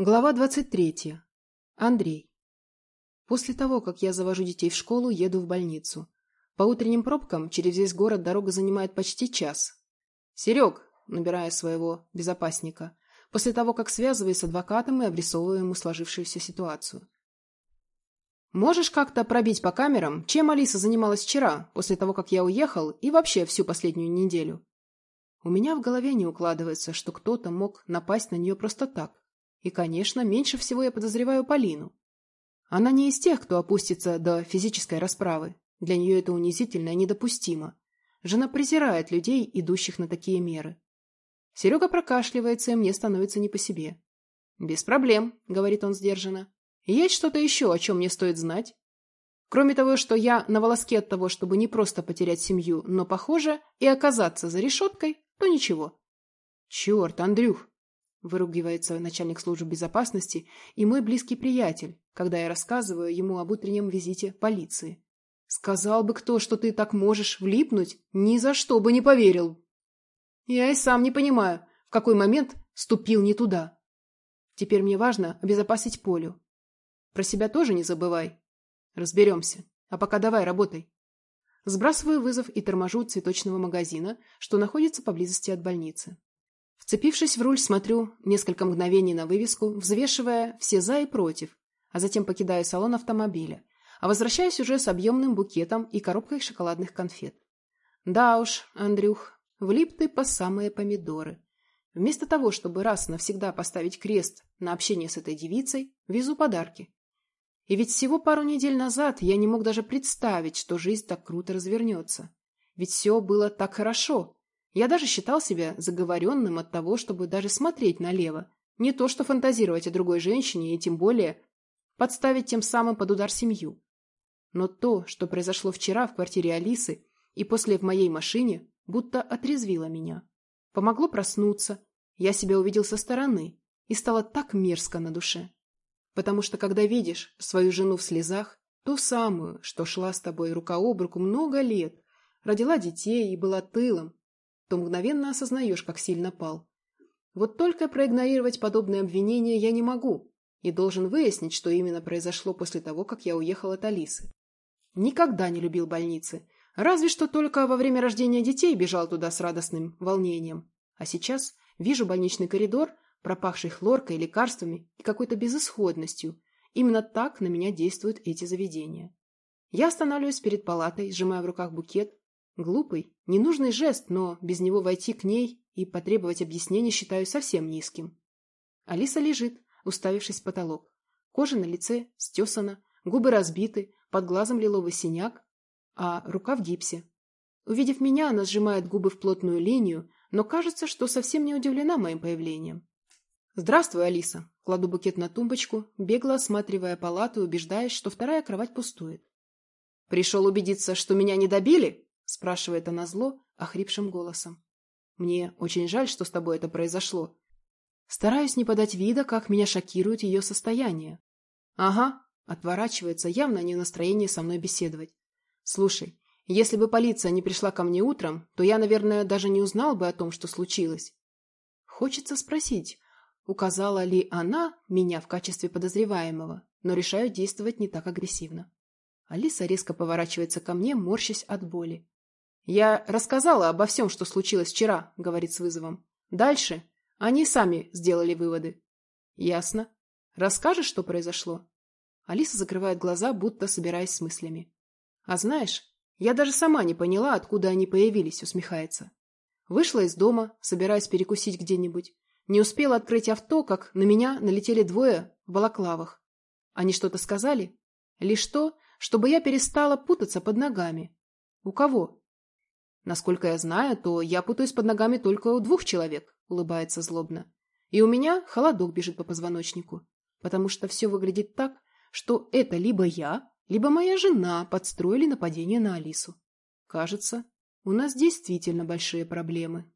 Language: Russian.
Глава 23. Андрей. После того, как я завожу детей в школу, еду в больницу. По утренним пробкам через весь город дорога занимает почти час. «Серег», набирая своего безопасника, после того, как связываюсь с адвокатом и обрисовываю ему сложившуюся ситуацию. «Можешь как-то пробить по камерам, чем Алиса занималась вчера, после того, как я уехал, и вообще всю последнюю неделю?» У меня в голове не укладывается, что кто-то мог напасть на нее просто так и, конечно, меньше всего я подозреваю Полину. Она не из тех, кто опустится до физической расправы. Для нее это унизительно и недопустимо. Жена презирает людей, идущих на такие меры. Серега прокашливается, и мне становится не по себе. «Без проблем», — говорит он сдержанно. «Есть что-то еще, о чем мне стоит знать?» Кроме того, что я на волоске от того, чтобы не просто потерять семью, но, похоже, и оказаться за решеткой, то ничего. Черт, Андрюх, Выругивается начальник службы безопасности и мой близкий приятель, когда я рассказываю ему об утреннем визите полиции. Сказал бы кто, что ты так можешь влипнуть, ни за что бы не поверил. Я и сам не понимаю, в какой момент ступил не туда. Теперь мне важно обезопасить Полю. Про себя тоже не забывай. Разберемся. А пока давай, работай. Сбрасываю вызов и торможу цветочного магазина, что находится поблизости от больницы. Вцепившись в руль, смотрю несколько мгновений на вывеску, взвешивая все «за» и «против», а затем покидаю салон автомобиля, а возвращаюсь уже с объемным букетом и коробкой шоколадных конфет. Да уж, Андрюх, влип ты по самые помидоры. Вместо того, чтобы раз навсегда поставить крест на общение с этой девицей, везу подарки. И ведь всего пару недель назад я не мог даже представить, что жизнь так круто развернется. Ведь все было так хорошо, я даже считал себя заговоренным от того, чтобы даже смотреть налево. Не то что фантазировать о другой женщине и тем более подставить тем самым под удар семью. Но то, что произошло вчера в квартире Алисы и после в моей машине, будто отрезвило меня. Помогло проснуться, я себя увидел со стороны, и стало так мерзко на душе. Потому что когда видишь свою жену в слезах, ту самую, что шла с тобой рука об руку много лет, родила детей и была тылом, то мгновенно осознаешь, как сильно пал. Вот только проигнорировать подобные обвинения я не могу и должен выяснить, что именно произошло после того, как я уехал от Алисы. Никогда не любил больницы, разве что только во время рождения детей бежал туда с радостным волнением. А сейчас вижу больничный коридор, пропахший хлоркой, лекарствами и какой-то безысходностью. Именно так на меня действуют эти заведения. Я останавливаюсь перед палатой, сжимая в руках букет, Глупый, ненужный жест, но без него войти к ней и потребовать объяснений считаю совсем низким. Алиса лежит, уставившись в потолок. Кожа на лице стесана, губы разбиты, под глазом лиловый синяк, а рука в гипсе. Увидев меня, она сжимает губы в плотную линию, но кажется, что совсем не удивлена моим появлением. «Здравствуй, Алиса!» Кладу букет на тумбочку, бегло осматривая палату убеждаясь, что вторая кровать пустует. «Пришел убедиться, что меня не добили?» Спрашивает она зло, охрипшим голосом. Мне очень жаль, что с тобой это произошло. Стараюсь не подать вида, как меня шокирует ее состояние. Ага, отворачивается, явно не в настроении со мной беседовать. Слушай, если бы полиция не пришла ко мне утром, то я, наверное, даже не узнал бы о том, что случилось. Хочется спросить, указала ли она меня в качестве подозреваемого, но решаю действовать не так агрессивно. Алиса резко поворачивается ко мне, морщась от боли. «Я рассказала обо всем, что случилось вчера», — говорит с вызовом. «Дальше они сами сделали выводы». «Ясно. Расскажешь, что произошло?» Алиса закрывает глаза, будто собираясь с мыслями. «А знаешь, я даже сама не поняла, откуда они появились», — усмехается. Вышла из дома, собираясь перекусить где-нибудь. Не успела открыть авто, как на меня налетели двое в балаклавах. Они что-то сказали? Лишь то, чтобы я перестала путаться под ногами. У кого? Насколько я знаю, то я путаюсь под ногами только у двух человек, улыбается злобно. И у меня холодок бежит по позвоночнику, потому что все выглядит так, что это либо я, либо моя жена подстроили нападение на Алису. Кажется, у нас действительно большие проблемы.